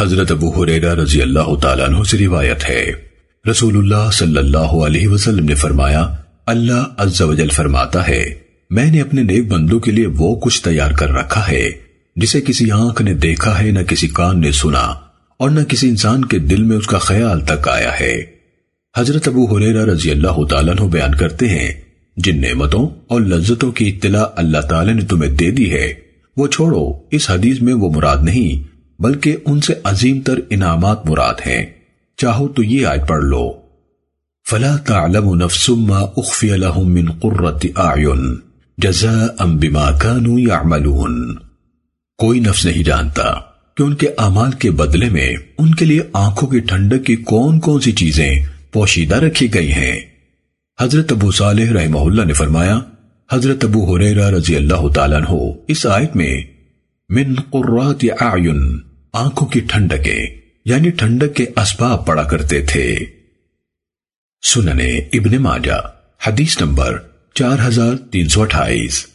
حضرت ابو حریرہ رضی اللہ تعالیٰ عنہ سے روایت ہے۔ رسول اللہ صلی اللہ علیہ وسلم نے فرمایا، اللہ عز و جل فرماتا ہے، میں نے اپنے نیک بندوں کے لیے وہ کچھ تیار کر رکھا ہے، جسے کسی آنکھ نے دیکھا ہے، نہ کسی کان نے سنا، اور نہ کسی انسان کے دل میں اس کا خیال تک آیا ہے۔ حضرت ابو حریرہ رضی اللہ تعالیٰ عنہ بیان کرتے ہیں، جن نعمتوں اور لذتوں کی اطلاع اللہ تعالیٰ نے تمہیں دے دی ہے، وہ چھوڑو، اس حدیث میں وہ مراد نہیں۔ بلکہ ان سے عظیم تر انعامات مراد ہیں۔ چاہو تو یہ آیت پڑھ لو۔ فلا تعلم نفس ما اخفی لهم من قرۃ اعین جزاء بما كانوا يعملون۔ کوئی نفس نہیں جانتا کہ ان کے اعمال کے بدلے میں ان کے لیے آنکھوں کی ٹھنڈک کی کون کون سی چیزیں پوشیدہ رکھی گئی ہیں۔ حضرت ابو صالح رحمہ اللہ نے فرمایا، حضرت ابو حریرہ رضی اللہ تعالیٰ عنہ اس آیت میں من قرات اعین، آنکھوں کی ٹھنڈکیں یعنی ٹھنڈک کے اسباب پڑا کرتے تھے۔ سننے ابن ماجہ، حدیث نمبر چار ہزار تین سو اٹھائیس۔